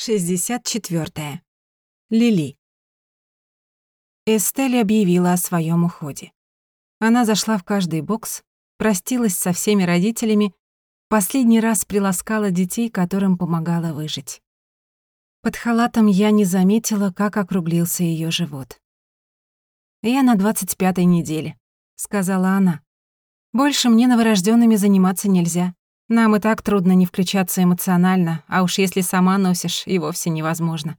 64. Лили. Эстель объявила о своем уходе. Она зашла в каждый бокс, простилась со всеми родителями, последний раз приласкала детей, которым помогала выжить. Под халатом я не заметила, как округлился ее живот. «Я на 25-й неделе», — сказала она. «Больше мне новорожденными заниматься нельзя. Нам и так трудно не включаться эмоционально, а уж если сама носишь, и вовсе невозможно.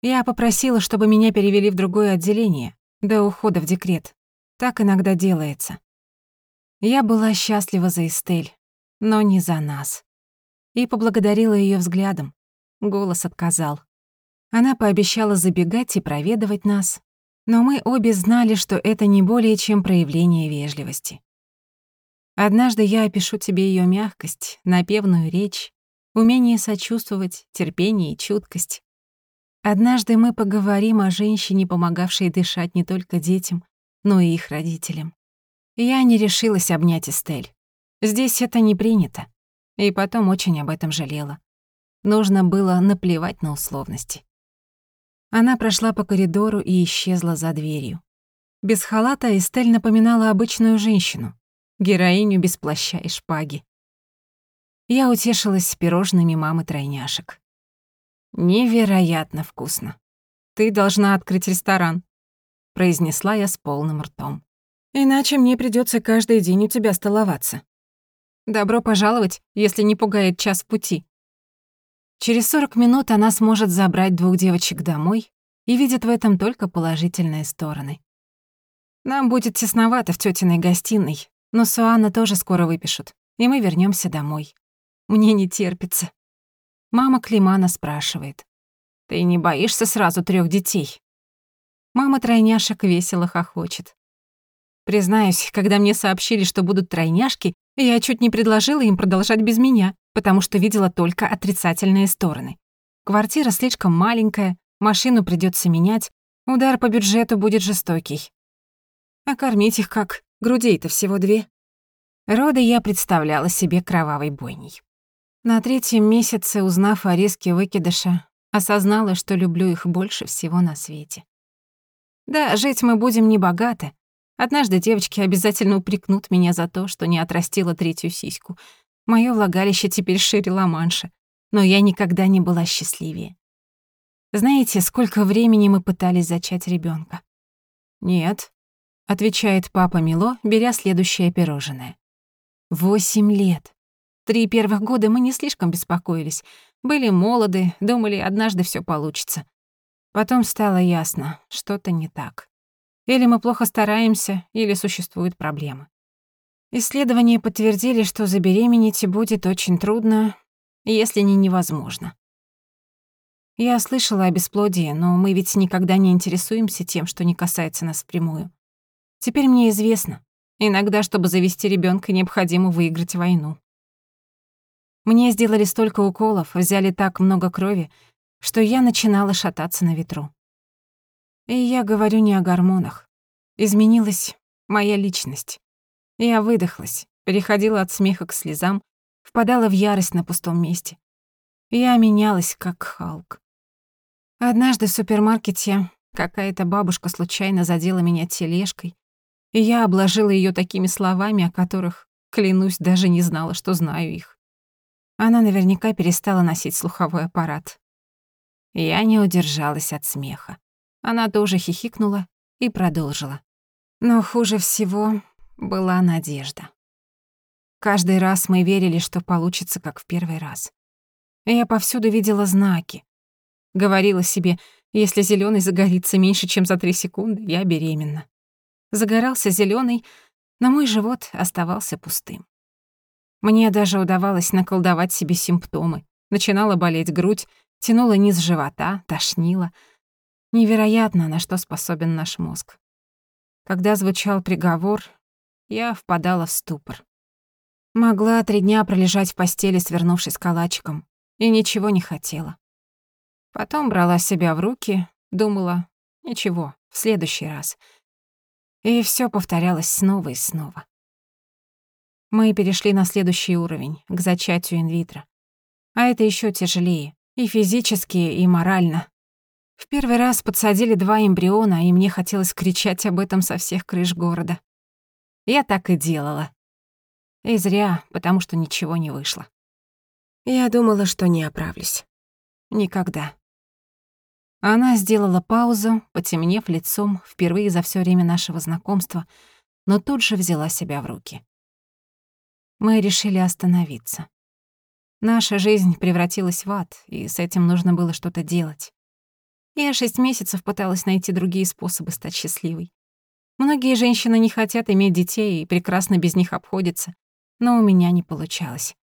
Я попросила, чтобы меня перевели в другое отделение, до ухода в декрет. Так иногда делается. Я была счастлива за Эстель, но не за нас. И поблагодарила ее взглядом. Голос отказал. Она пообещала забегать и проведывать нас, но мы обе знали, что это не более чем проявление вежливости. Однажды я опишу тебе ее мягкость, напевную речь, умение сочувствовать, терпение и чуткость. Однажды мы поговорим о женщине, помогавшей дышать не только детям, но и их родителям. Я не решилась обнять Эстель. Здесь это не принято. И потом очень об этом жалела. Нужно было наплевать на условности. Она прошла по коридору и исчезла за дверью. Без халата Эстель напоминала обычную женщину, героиню без плаща и шпаги. Я утешилась пирожными мамы тройняшек. «Невероятно вкусно. Ты должна открыть ресторан», — произнесла я с полным ртом. «Иначе мне придётся каждый день у тебя столоваться. Добро пожаловать, если не пугает час пути». Через 40 минут она сможет забрать двух девочек домой и видит в этом только положительные стороны. Нам будет тесновато в тётиной гостиной, но Суана тоже скоро выпишут, и мы вернемся домой. Мне не терпится. Мама Климана спрашивает. «Ты не боишься сразу трех детей?» Мама тройняшек весело хохочет. Признаюсь, когда мне сообщили, что будут тройняшки, я чуть не предложила им продолжать без меня, потому что видела только отрицательные стороны. Квартира слишком маленькая, машину придется менять, удар по бюджету будет жестокий. А кормить их как? Грудей-то всего две. Роды я представляла себе кровавой бойней. На третьем месяце, узнав о риске выкидыша, осознала, что люблю их больше всего на свете. Да, жить мы будем небогато. Однажды девочки обязательно упрекнут меня за то, что не отрастила третью сиську. Моё влагалище теперь шире Ла-Манша, но я никогда не была счастливее. Знаете, сколько времени мы пытались зачать ребёнка? Нет, отвечает папа Мило, беря следующее пирожное. Восемь лет. Три первых года мы не слишком беспокоились. Были молоды, думали, однажды всё получится. Потом стало ясно, что-то не так. Или мы плохо стараемся, или существуют проблемы. Исследования подтвердили, что забеременеть будет очень трудно, если не невозможно. Я слышала о бесплодии, но мы ведь никогда не интересуемся тем, что не касается нас впрямую. Теперь мне известно, иногда, чтобы завести ребенка, необходимо выиграть войну. Мне сделали столько уколов, взяли так много крови, что я начинала шататься на ветру. И я говорю не о гормонах. Изменилась моя личность. Я выдохлась, переходила от смеха к слезам, впадала в ярость на пустом месте. Я менялась, как Халк. Однажды в супермаркете какая-то бабушка случайно задела меня тележкой, и я обложила ее такими словами, о которых, клянусь, даже не знала, что знаю их. Она наверняка перестала носить слуховой аппарат. Я не удержалась от смеха. Она тоже хихикнула и продолжила. Но хуже всего была надежда. Каждый раз мы верили, что получится, как в первый раз. Я повсюду видела знаки. Говорила себе, если зеленый загорится меньше, чем за три секунды, я беременна загорался зеленый, но мой живот оставался пустым. Мне даже удавалось наколдовать себе симптомы. Начинала болеть грудь, тянула низ живота, тошнило. Невероятно, на что способен наш мозг. Когда звучал приговор, я впадала в ступор. Могла три дня пролежать в постели, свернувшись калачиком, и ничего не хотела. Потом брала себя в руки, думала, ничего, в следующий раз — и все повторялось снова и снова. Мы перешли на следующий уровень, к зачатию инвитро. А это еще тяжелее. И физически, и морально. В первый раз подсадили два эмбриона, и мне хотелось кричать об этом со всех крыш города. Я так и делала. И зря, потому что ничего не вышло. Я думала, что не оправлюсь. Никогда. Она сделала паузу, потемнев лицом впервые за все время нашего знакомства, но тут же взяла себя в руки. Мы решили остановиться. Наша жизнь превратилась в ад, и с этим нужно было что-то делать. Я шесть месяцев пыталась найти другие способы стать счастливой. Многие женщины не хотят иметь детей и прекрасно без них обходятся, но у меня не получалось.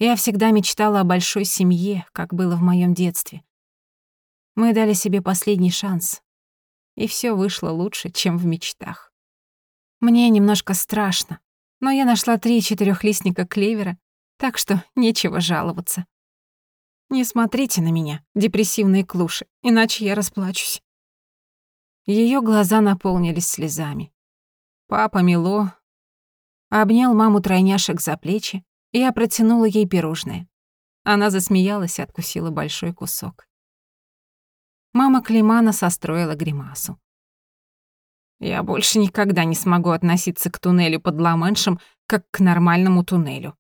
Я всегда мечтала о большой семье, как было в моем детстве. Мы дали себе последний шанс, и все вышло лучше, чем в мечтах. Мне немножко страшно, но я нашла три четырехлистника клевера, так что нечего жаловаться. Не смотрите на меня, депрессивные клуши, иначе я расплачусь. Ее глаза наполнились слезами. Папа Мило обнял маму тройняшек за плечи, и я протянула ей пирожное. Она засмеялась и откусила большой кусок. Мама Климана состроила гримасу. «Я больше никогда не смогу относиться к туннелю под ла как к нормальному туннелю»,